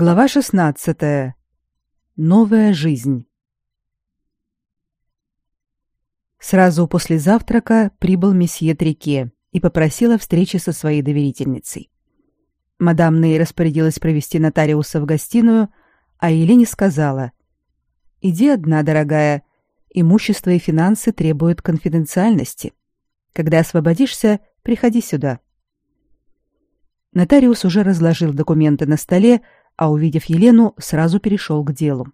Глава 16. Новая жизнь. Сразу после завтрака прибыл месье Трике и попросил о встрече со своей доверительницей. Мадам Ней распорядилась провести нотариуса в гостиную, а Елене сказала: "Иди одна, дорогая. Имущество и финансы требуют конфиденциальности. Когда освободишься, приходи сюда". Нотариус уже разложил документы на столе, а увидев Елену, сразу перешел к делу.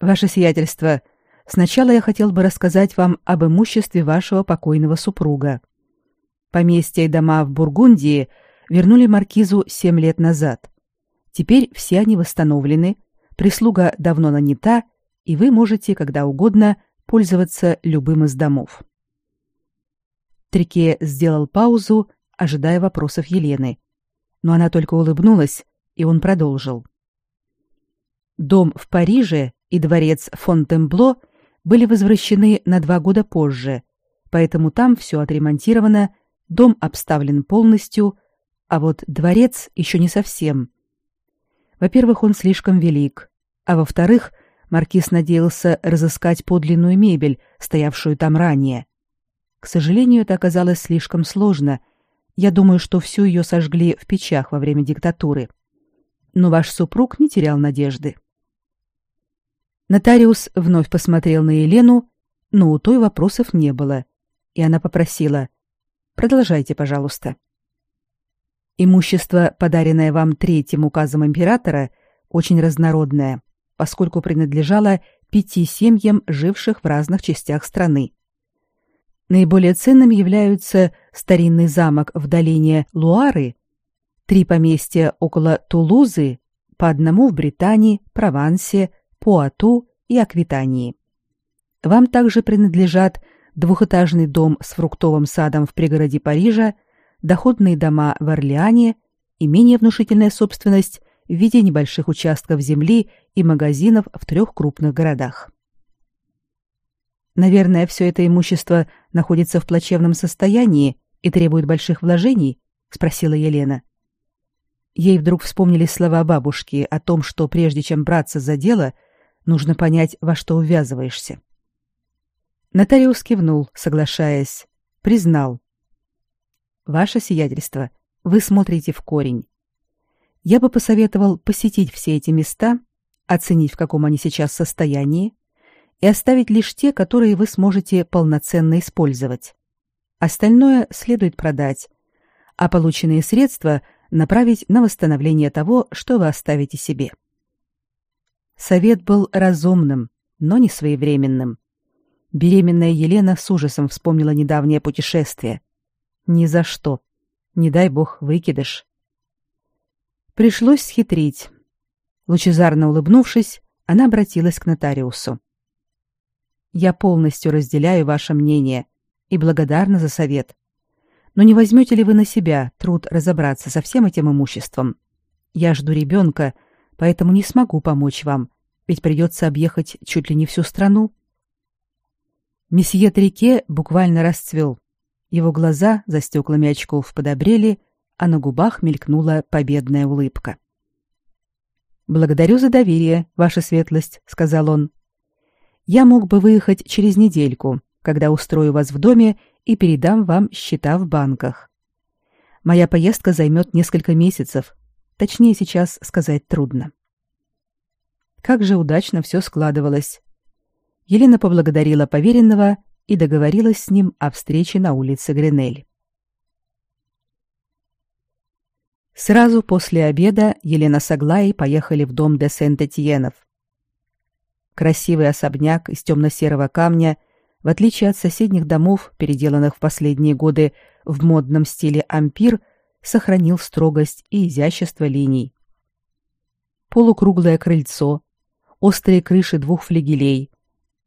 Ваше сиятельство, сначала я хотел бы рассказать вам об имуществе вашего покойного супруга. Поместья и дома в Бургундии вернули маркизу семь лет назад. Теперь все они восстановлены, прислуга давно нанята, и вы можете когда угодно пользоваться любым из домов. Трике сделал паузу, ожидая вопросов Елены. Но она только улыбнулась и он продолжил. Дом в Париже и дворец Фонтенбло были возвращены на два года позже, поэтому там все отремонтировано, дом обставлен полностью, а вот дворец еще не совсем. Во-первых, он слишком велик, а во-вторых, маркиз надеялся разыскать подлинную мебель, стоявшую там ранее. К сожалению, это оказалось слишком сложно. Я думаю, что всю ее сожгли в печах во время диктатуры. — но ваш супруг не терял надежды. Нотариус вновь посмотрел на Елену, но у той вопросов не было, и она попросила: "Продолжайте, пожалуйста". Имущество, подаренное вам третьим указом императора, очень разнородное, поскольку принадлежало пяти семьям, живших в разных частях страны. Наиболее ценным являются старинный замок в долине Луары Три поместья около Тулузы, по одному в Британии, Провансе, Пуату и Аквитании. Вам также принадлежат двухэтажный дом с фруктовым садом в пригороде Парижа, доходные дома в Орлеане и менее внушительная собственность в виде небольших участков земли и магазинов в трех крупных городах. Наверное, все это имущество находится в плачевном состоянии и требует больших вложений, спросила Елена. Ей вдруг вспомнились слова бабушки о том, что прежде чем браться за дело, нужно понять, во что увязываешься. Нотариус кивнул, соглашаясь, признал. «Ваше сиятельство, вы смотрите в корень. Я бы посоветовал посетить все эти места, оценить, в каком они сейчас состоянии, и оставить лишь те, которые вы сможете полноценно использовать. Остальное следует продать, а полученные средства – направить на восстановление того, что вы оставите себе. Совет был разумным, но не своевременным. Беременная Елена с ужасом вспомнила недавнее путешествие. Ни за что. Не дай бог выкидыш. Пришлось схитрить. Лучезарно улыбнувшись, она обратилась к нотариусу. Я полностью разделяю ваше мнение и благодарна за совет. Но не возьмете ли вы на себя труд разобраться со всем этим имуществом? Я жду ребенка, поэтому не смогу помочь вам, ведь придется объехать чуть ли не всю страну. Месье Трике буквально расцвел. Его глаза за стеклами очков подобрели, а на губах мелькнула победная улыбка. «Благодарю за доверие, ваша светлость», — сказал он. «Я мог бы выехать через недельку, когда устрою вас в доме и передам вам счета в банках. Моя поездка займет несколько месяцев. Точнее сейчас сказать трудно. Как же удачно все складывалось. Елена поблагодарила поверенного и договорилась с ним о встрече на улице Гренель. Сразу после обеда Елена с Аглаей поехали в дом де Сент-Этьенов. Красивый особняк из темно-серого камня – в отличие от соседних домов, переделанных в последние годы в модном стиле ампир, сохранил строгость и изящество линий. Полукруглое крыльцо, острые крыши двух флигелей,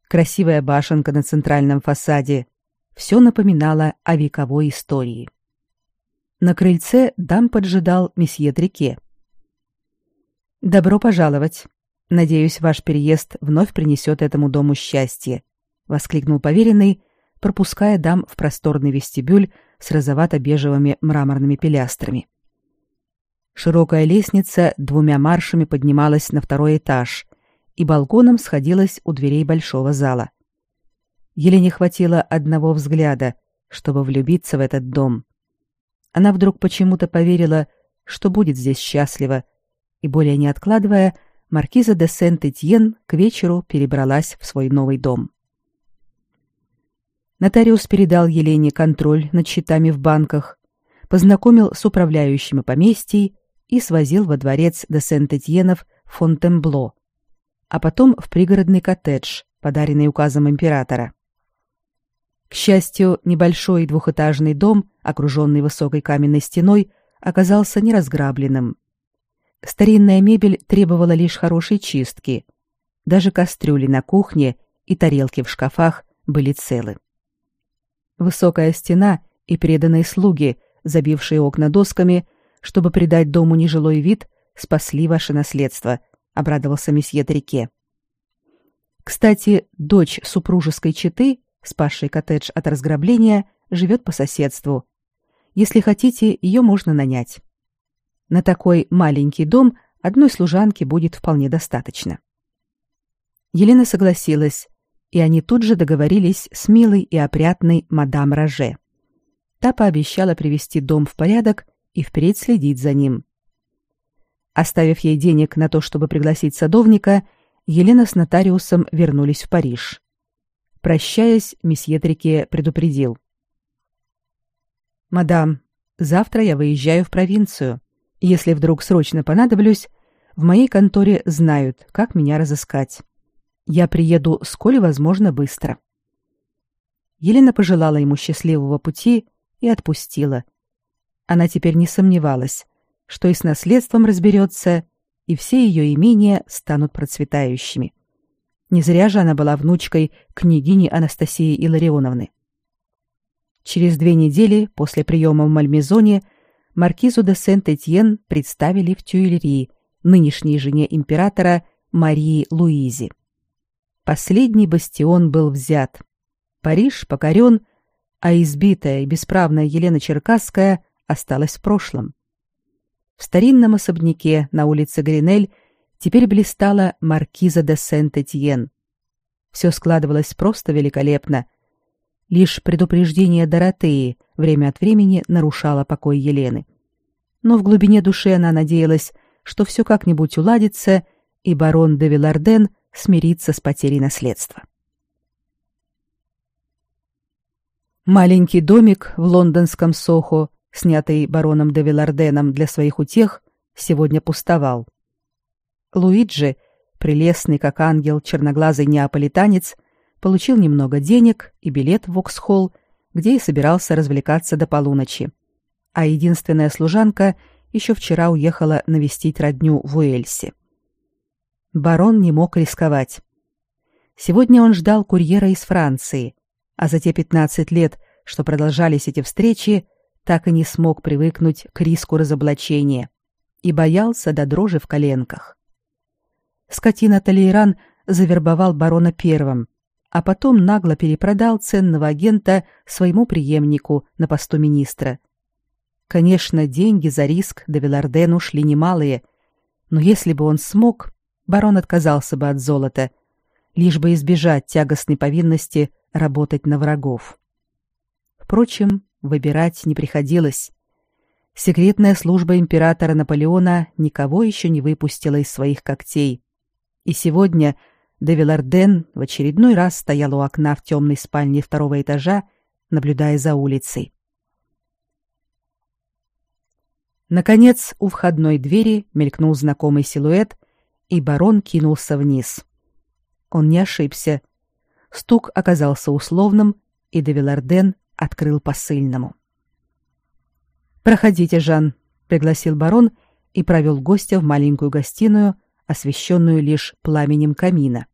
красивая башенка на центральном фасаде — все напоминало о вековой истории. На крыльце дам поджидал месье Трике. «Добро пожаловать. Надеюсь, ваш переезд вновь принесет этому дому счастье», воскликнул поверенный, пропуская дам в просторный вестибюль с розовато-бежевыми мраморными пилястрами. Широкая лестница двумя маршами поднималась на второй этаж и балконом сходилась у дверей большого зала. Елене хватило одного взгляда, чтобы влюбиться в этот дом. Она вдруг почему-то поверила, что будет здесь счастлива, и, более не откладывая, маркиза де Сент-Этьен к вечеру перебралась в свой новый дом. Нотариус передал Елене контроль над счетами в банках, познакомил с управляющими поместьей и свозил во дворец де Сент-Этьенов Фонтенбло, а потом в пригородный коттедж, подаренный указом императора. К счастью, небольшой двухэтажный дом, окруженный высокой каменной стеной, оказался неразграбленным. Старинная мебель требовала лишь хорошей чистки. Даже кастрюли на кухне и тарелки в шкафах были целы. Высокая стена и преданные слуги, забившие окна досками, чтобы придать дому нежилой вид, спасли ваше наследство, обрадовался месье Трике. Кстати, дочь супружеской четы, спасшей коттедж от разграбления, живет по соседству. Если хотите, ее можно нанять. На такой маленький дом одной служанки будет вполне достаточно. Елена согласилась, и они тут же договорились с милой и опрятной мадам Роже. Та пообещала привести дом в порядок и впредь следить за ним. Оставив ей денег на то, чтобы пригласить садовника, Елена с нотариусом вернулись в Париж. Прощаясь, месье Трике предупредил. «Мадам, завтра я выезжаю в провинцию. Если вдруг срочно понадоблюсь, в моей конторе знают, как меня разыскать. Я приеду сколь возможно быстро. Елена пожелала ему счастливого пути и отпустила. Она теперь не сомневалась, что и с наследством разберется, и все ее имения станут процветающими. Не зря же она была внучкой княгини Анастасии Илларионовны. Через две недели после приема в Мальмезоне маркизу де Сент-Этьен представили в Тюильри, нынешней жене императора Марии Луизи. Последний бастион был взят. Париж покорен, а избитая и бесправная Елена Черкасская осталась в прошлом. В старинном особняке на улице Гринель теперь блистала маркиза де Сент-Этьен. Все складывалось просто великолепно. Лишь предупреждение Доротеи время от времени нарушало покой Елены. Но в глубине души она надеялась, что все как-нибудь уладится, и барон де Виларден смириться с потерей наследства. Маленький домик в лондонском Сохо, снятый бароном де Виларденом для своих утех, сегодня пустовал. Луиджи, прелестный как ангел черноглазый неаполитанец, получил немного денег и билет в Воксхолл, где и собирался развлекаться до полуночи. А единственная служанка еще вчера уехала навестить родню в Уэльсе барон не мог рисковать. Сегодня он ждал курьера из Франции, а за те 15 лет, что продолжались эти встречи, так и не смог привыкнуть к риску разоблачения и боялся до дрожи в коленках. Скотина Толейран завербовал барона первым, а потом нагло перепродал ценного агента своему преемнику на посту министра. Конечно, деньги за риск до Велардену шли немалые, но если бы он смог, барон отказался бы от золота, лишь бы избежать тягостной повинности работать на врагов. Впрочем, выбирать не приходилось. Секретная служба императора Наполеона никого еще не выпустила из своих когтей. И сегодня Девиларден в очередной раз стоял у окна в темной спальне второго этажа, наблюдая за улицей. Наконец, у входной двери мелькнул знакомый силуэт, и барон кинулся вниз. Он не ошибся. Стук оказался условным, и Девиларден открыл посыльному. «Проходите, Жан», — пригласил барон и провел гостя в маленькую гостиную, освещенную лишь пламенем камина.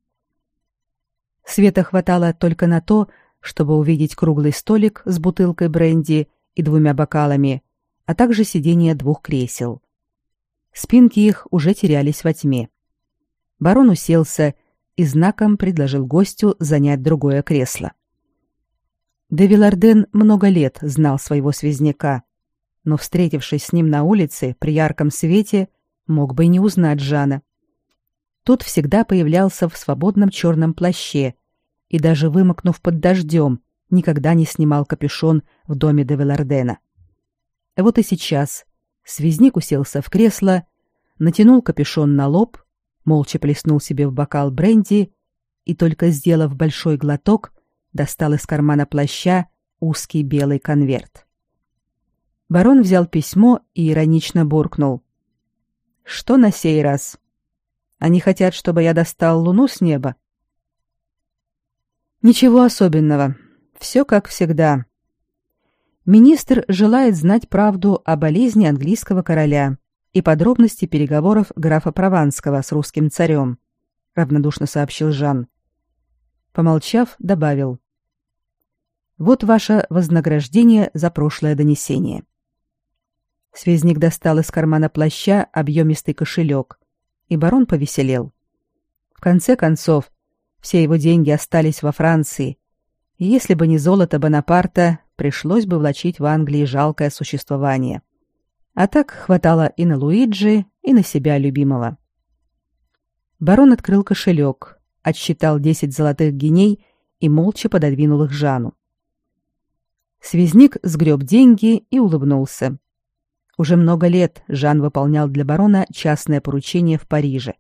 Света хватало только на то, чтобы увидеть круглый столик с бутылкой бренди и двумя бокалами, а также сиденье двух кресел. Спинки их уже терялись во тьме. Барон уселся и знаком предложил гостю занять другое кресло. Де Виларден много лет знал своего связняка. но, встретившись с ним на улице при ярком свете, мог бы и не узнать Жана. Тот всегда появлялся в свободном черном плаще и даже вымокнув под дождем, никогда не снимал капюшон в доме де Велардена. Вот и сейчас связник уселся в кресло, натянул капюшон на лоб, молча плеснул себе в бокал бренди и, только сделав большой глоток, достал из кармана плаща узкий белый конверт. Барон взял письмо и иронично буркнул. «Что на сей раз? Они хотят, чтобы я достал луну с неба?» «Ничего особенного. Все как всегда. Министр желает знать правду о болезни английского короля и подробности переговоров графа Прованского с русским царем», — равнодушно сообщил Жан. Помолчав, добавил. «Вот ваше вознаграждение за прошлое донесение». Связник достал из кармана плаща объемистый кошелек, и барон повеселел. В конце концов, все его деньги остались во Франции, и если бы не золото Бонапарта, пришлось бы влачить в Англии жалкое существование. А так хватало и на Луиджи, и на себя любимого. Барон открыл кошелек, отсчитал десять золотых гиней и молча пододвинул их Жану. Связник сгреб деньги и улыбнулся. Уже много лет Жан выполнял для барона частное поручение в Париже.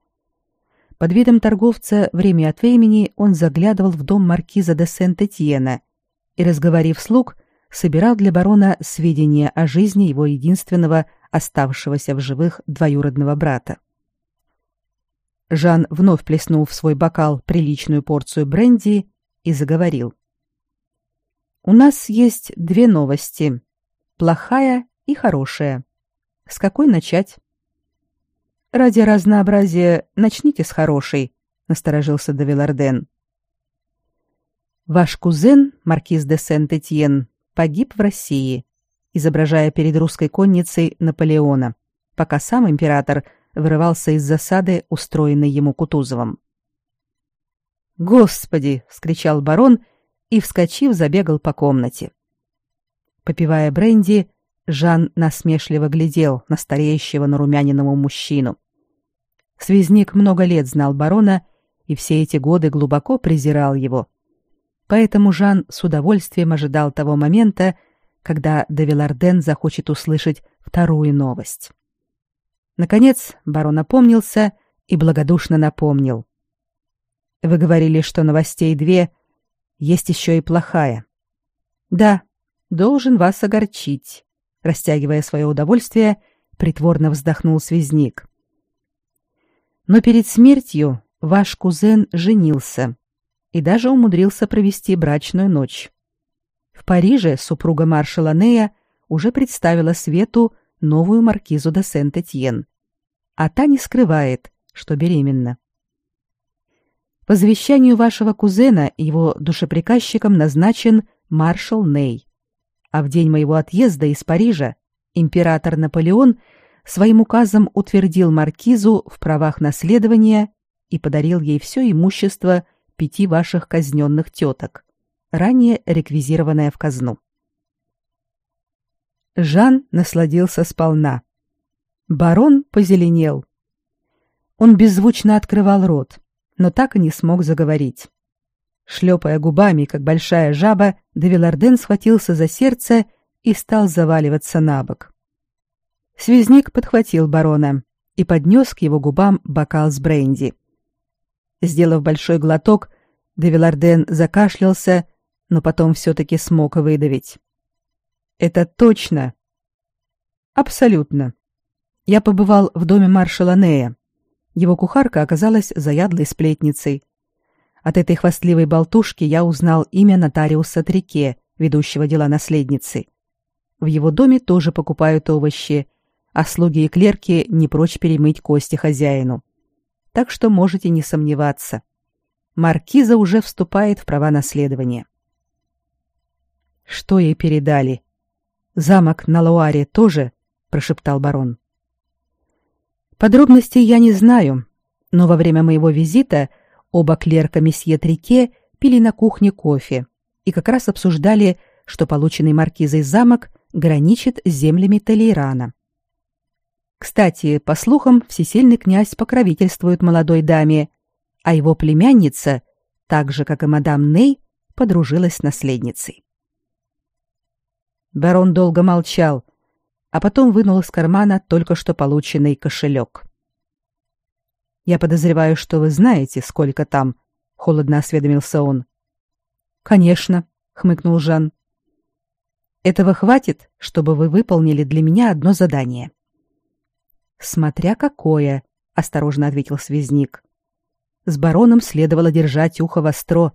Под видом торговца время от времени он заглядывал в дом маркиза де Сент-Этьена и, разговорив слуг, собирал для барона сведения о жизни его единственного оставшегося в живых двоюродного брата. Жан вновь плеснул в свой бокал приличную порцию бренди и заговорил. «У нас есть две новости. Плохая и хорошая. С какой начать? Ради разнообразия начните с хорошей, насторожился Давиларден. Ваш кузен, маркиз де Сент-Этьен, погиб в России, изображая перед русской конницей Наполеона, пока сам император вырывался из засады, устроенной ему Кутузовым. «Господи!» — вскричал барон и, вскочив, забегал по комнате. Попивая бренди, Жан насмешливо глядел на стареющего нарумяненного мужчину. Связник много лет знал барона и все эти годы глубоко презирал его. Поэтому Жан с удовольствием ожидал того момента, когда Девиларден захочет услышать вторую новость. Наконец барон опомнился и благодушно напомнил. «Вы говорили, что новостей две, есть еще и плохая». «Да, должен вас огорчить растягивая свое удовольствие, притворно вздохнул связник. Но перед смертью ваш кузен женился и даже умудрился провести брачную ночь. В Париже супруга маршала Нея уже представила свету новую маркизу де Сент-Этьен, а та не скрывает, что беременна. По завещанию вашего кузена его душеприказчиком назначен маршал Ней а в день моего отъезда из Парижа император Наполеон своим указом утвердил маркизу в правах наследования и подарил ей все имущество пяти ваших казненных теток, ранее реквизированное в казну. Жан насладился сполна. Барон позеленел. Он беззвучно открывал рот, но так и не смог заговорить. Шлепая губами, как большая жаба, Девиларден схватился за сердце и стал заваливаться на бок. Связник подхватил барона и поднес к его губам бокал с бренди. Сделав большой глоток, Девиларден закашлялся, но потом все-таки смог выдавить. «Это точно!» «Абсолютно. Я побывал в доме маршала Нея. Его кухарка оказалась заядлой сплетницей, от этой хвастливой болтушки я узнал имя нотариуса Трике, ведущего дела наследницы. В его доме тоже покупают овощи, а слуги и клерки не прочь перемыть кости хозяину. Так что можете не сомневаться. Маркиза уже вступает в права наследования. Что ей передали? Замок на Луаре тоже, прошептал барон. Подробностей я не знаю, но во время моего визита Оба клерка месье Трике пили на кухне кофе и как раз обсуждали, что полученный маркизой замок граничит с землями Толейрана. Кстати, по слухам, всесильный князь покровительствует молодой даме, а его племянница, так же, как и мадам Ней, подружилась с наследницей. Барон долго молчал, а потом вынул из кармана только что полученный кошелек. «Я подозреваю, что вы знаете, сколько там», — холодно осведомился он. «Конечно», — хмыкнул Жан. «Этого хватит, чтобы вы выполнили для меня одно задание». «Смотря какое», — осторожно ответил связник. «С бароном следовало держать ухо востро.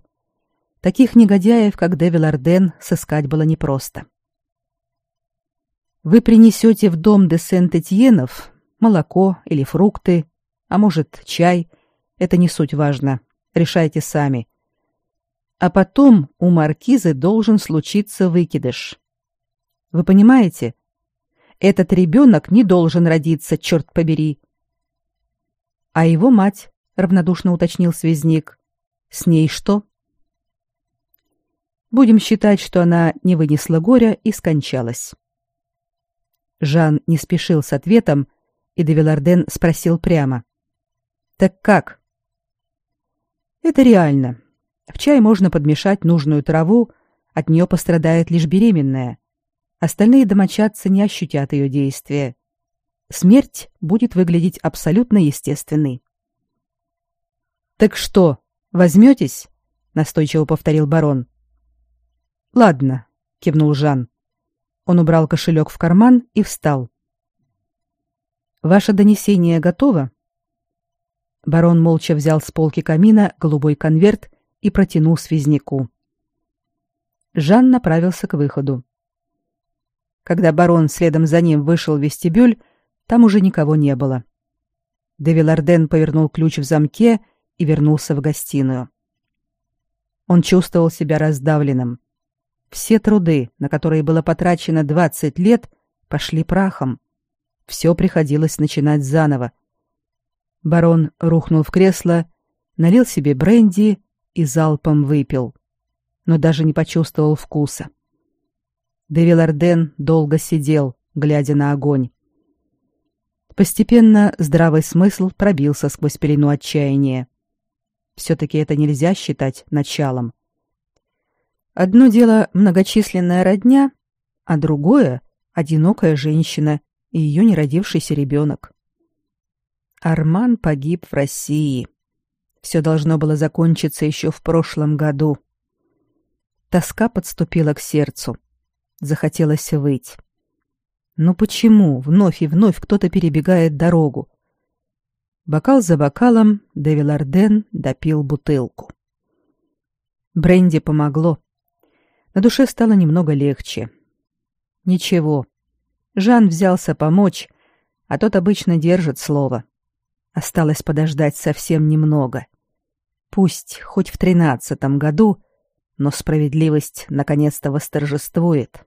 Таких негодяев, как Девил Арден, сыскать было непросто». Вы принесете в дом де Сент-Этьенов молоко или фрукты, а может, чай. Это не суть важно. Решайте сами. А потом у маркизы должен случиться выкидыш. Вы понимаете? Этот ребенок не должен родиться, черт побери. А его мать, равнодушно уточнил связник, с ней что? Будем считать, что она не вынесла горя и скончалась. Жан не спешил с ответом, и Девиларден спросил прямо. «Так как?» «Это реально. В чай можно подмешать нужную траву, от нее пострадает лишь беременная. Остальные домочадцы не ощутят ее действия. Смерть будет выглядеть абсолютно естественной». «Так что, возьметесь?» — настойчиво повторил барон. «Ладно», — кивнул Жан. Он убрал кошелек в карман и встал. «Ваше донесение готово?» Барон молча взял с полки камина голубой конверт и протянул связняку. Жан направился к выходу. Когда барон следом за ним вышел в вестибюль, там уже никого не было. Девиларден повернул ключ в замке и вернулся в гостиную. Он чувствовал себя раздавленным. Все труды, на которые было потрачено 20 лет, пошли прахом. Все приходилось начинать заново. Барон рухнул в кресло, налил себе бренди и залпом выпил, но даже не почувствовал вкуса. Девиларден долго сидел, глядя на огонь. Постепенно здравый смысл пробился сквозь пелену отчаяния. Все-таки это нельзя считать началом. Одно дело многочисленная родня, а другое — одинокая женщина и ее неродившийся ребенок. Арман погиб в России. Все должно было закончиться еще в прошлом году. Тоска подступила к сердцу. Захотелось выть. Но почему вновь и вновь кто-то перебегает дорогу? Бокал за бокалом Девиларден допил бутылку. Бренди помогло. На душе стало немного легче. Ничего. Жан взялся помочь, а тот обычно держит слово. Осталось подождать совсем немного. Пусть хоть в тринадцатом году, но справедливость наконец-то восторжествует.